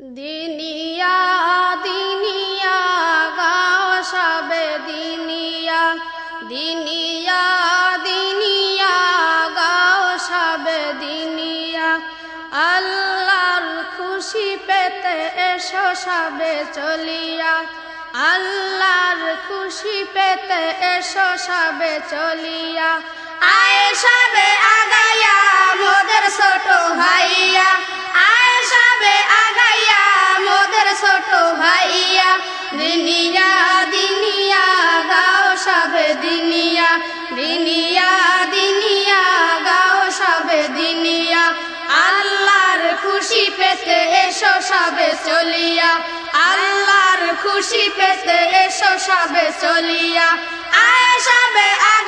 দিনিয়া দিনিয়া, গাও সবে দিনিয়া। দিনিয়া দিনিয়া, গাও সবে দিনিয়া। আল্লাহর খুশি পেতে এসো সবে চলিয়া। আল্লাহর খুশি পেতে এসো সবে চলিয়া। আয় সবে আগাইয়া দিনিয়া দিনিয়া, গাও সব দিনিয়া। দিনিয়া দিনিয়া, গাও সব দিনিয়া। আল্লাহর খুশি পেতে এসো সবে চলিয়া। আল্লাহর খুশি পেতে এসো সবে চলিয়া। আয় সবে আগাইয়া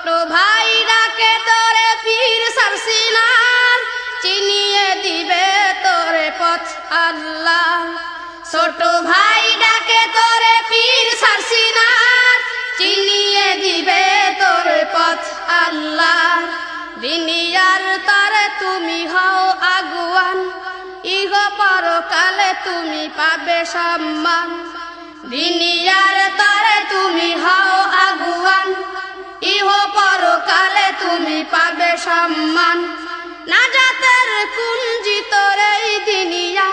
ছোট ভাই ডাকে তোরে পীর সারসিনার চিনিয়ে দিবে তোরে পথ আল্লাহ। ছোট ভাই ডাকে তোরে পীর সারসিনার চিনিয়ে দিবে তোরে পথ আল্লাহ। দিনিয়ার তারে তুমি হও আগুয়ান। ইহ পরকালে তুমি পাবে সম্মান। দিনিয়ার তারে তুমি হও আগুয়ান। ইহ পরকালে তুমি পাবে সম্মান। না জাতের কুঞ্জি তোরেই দিনিয়া।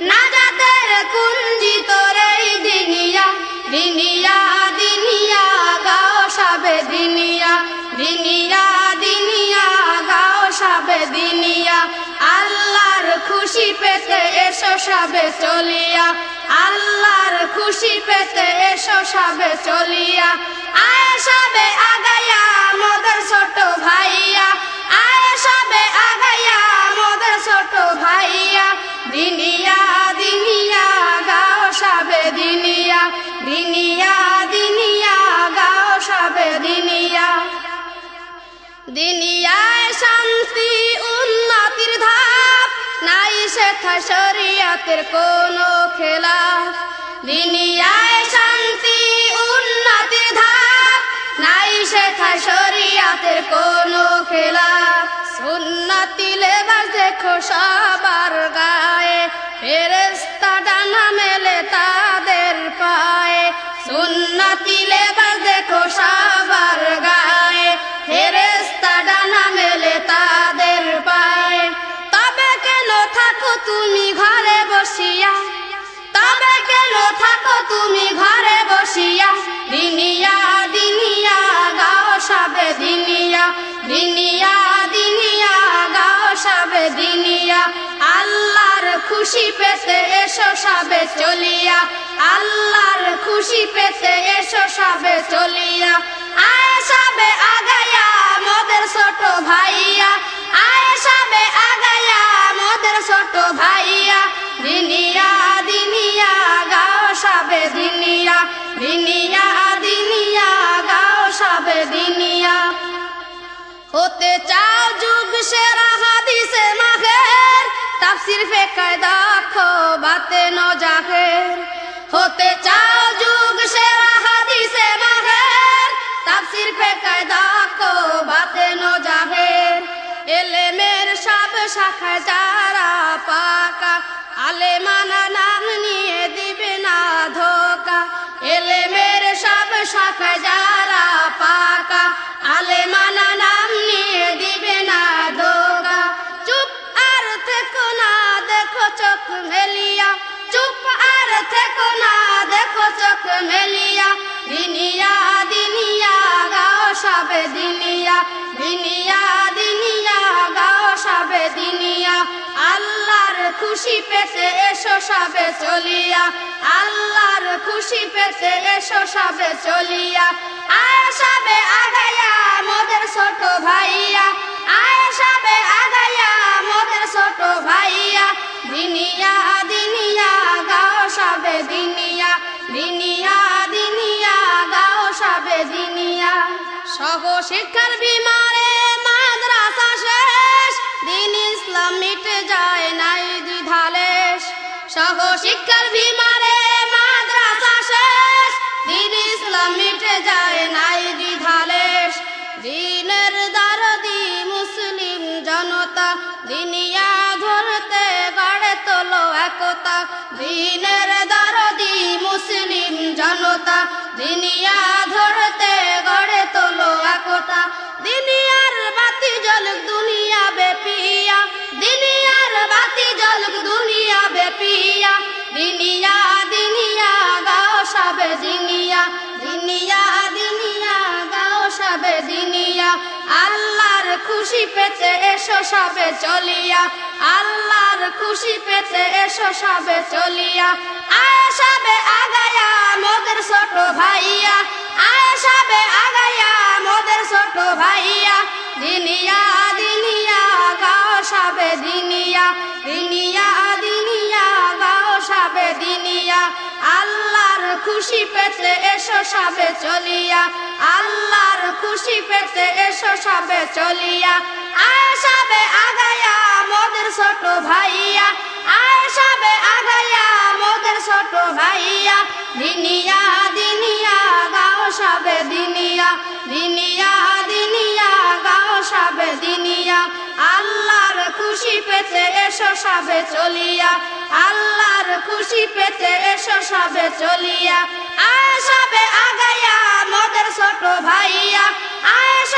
না জাতের কুঞ্জি তোরেই দিনিয়া। দিনিয়া দিনিয়া, গাও সবে দিনিয়া। দিনিয়া দিনিয়া, গাও সবে দিনিয়া। আল্লাহর খুশি পেতে এসো চলিয়া, আল্লাহর খুশি পেতে এসো চলিয়া। আয় সবে আগাইয়া মোদের ছোট ভাইয়া, আয় আগাইয়া মোদের ছোট ভাইয়া। দিনিয়া দিনিয়া, গাও সবে দিনিয়া দিনিয়া দিনিয়া, গাও সবে দিনিয়া। দিনিয়ায় সেথা শরিয়াতের কোনো খেলা দিনিয়ায় শান্তি ধাপ নাই সেথা শরিয়াতের কোনো খেলা সুন্নতি লেবাস দেখো সবার গায়ে। ফেরেস্তা ডানা মেলে তাদের পায়ে। সুন্নতি লেবাস তুমি ঘরে বসিয়া দিনিয়া দিনিয়া গাও সবে দিনিয়া দিনিয়া দিনিয়া গাও সবে দিনিয়া। আল্লাহর খুশি পেতে এসো সবে চলিয়া, আল্লাহর খুশি পেতে এসো সবে চলিয়া। আয় সবে আগাইয়া মোদের ছোট ভাইয়া, আয় সবে আগাইয়া মোদের ছোট ভাইয়া। দিনিয়া দিনিয়া গাও সবে দিনিয়া দিনিয়া দিনিয়া, গাও সবে দিনিয়া। হতে চাও যুগ সেরা হাদিসে মাখের তাফসির ফেকায় দেখো বাতে ন জাহের। হতে চাও যুগ সেরা হাদিসে মাখের তাফসির ফেকায় দেখো বাতে এলেমের সব শাখায় যারা পাকা, আলেমানা নাম দেখো চোখ মেলিয়া, দিনিয়া দিনিয়া, গাও সবে দিনিয়া দিনিয়া দিনিয়া, গাও সবে দিনিয়া। আল্লাহর খুশি পেতে এসো সবে চলিয়া, আল্লাহর খুশি পেতে এসো সবে চলিয়া। আয় সবে আগাইয়া মোদের ছোট ভাইয়া শিক্ষার বিমারে মাদ্রাসা শেষ। দিন ইসলাম মিটে যা শিক্ষার বিমারে মাদ্রাসা শেষ। দিন ইসলাম মিটে যায় নাই দ্বিধালেশ দিনের দারদি মুসলিম জনতা, দিনিয়া ধরতে গড়ে তোলো একতা। দিনের দারদি মুসলিম জনতা, দিনিয়া একতা দিনিয়ার বাতি জলক দুনিয়া বেপিয়া। দিনিয়ার বাতি জলক দুনিয়া বেপিয়া। দিনিয়া দিনিয়া, গাও সবে দিনিয়া দিনিয়া দিনিয়া, গাও সবে দিনিয়া আল্লাহর খুশি পেতে এসো সবে চলিয়া। আল্লাহর খুশি পেতে এসো সবে চলিয়া। আশাবে আগায়া মোদের ছোট ভাইয়া। আশাবে আগায়া মোদের ছোট ভাইয়া, দিনিয়া দিনিয়া, গাও সাবে দিনিয়া দিনিয়া দিনিয়া, গাও সাবে দিনিয়া। আল্লাহর খুশি পেতে এসো সাবে চলিয়া, আল্লাহর খুশি পেতে এসো সাবে চলিয়া। আশাবে আগায়া মোদের ছোট ভাইয়া আশাবে আগায়া মোদের ছোট ভাইয়া, দিনিয়া দিনিয়া পেতে এসো সবে চলিয়া। আল্লাহর খুশি পেতে এসো সবে চলিয়া। আয় সাবে আগাইয়া মদের ছোট ভাইয়া। দিনিয়া